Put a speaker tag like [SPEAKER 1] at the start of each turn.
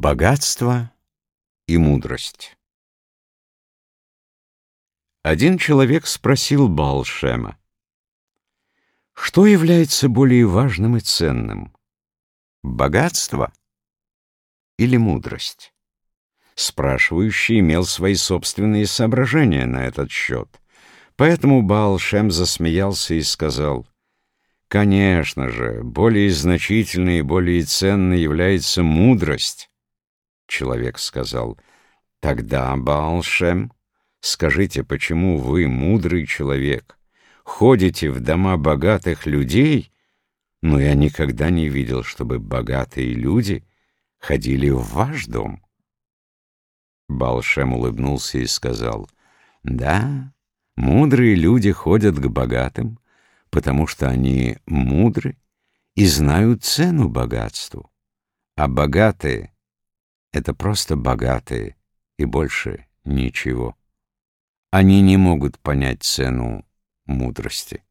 [SPEAKER 1] Богатство и мудрость Один человек спросил Балшема, что является более важным и ценным — богатство или мудрость? Спрашивающий имел свои собственные соображения на этот счет, поэтому Балшем засмеялся и сказал — Конечно же, более значительной и более ценной является мудрость. Человек сказал, «Тогда, Баалшем, скажите, почему вы, мудрый человек, ходите в дома богатых людей, но я никогда не видел, чтобы богатые люди ходили в ваш дом?» Балшем улыбнулся и сказал, «Да, мудрые люди ходят к богатым, потому что они мудры и знают цену богатству, а богатые — это просто богатые и больше ничего. Они не могут понять цену мудрости.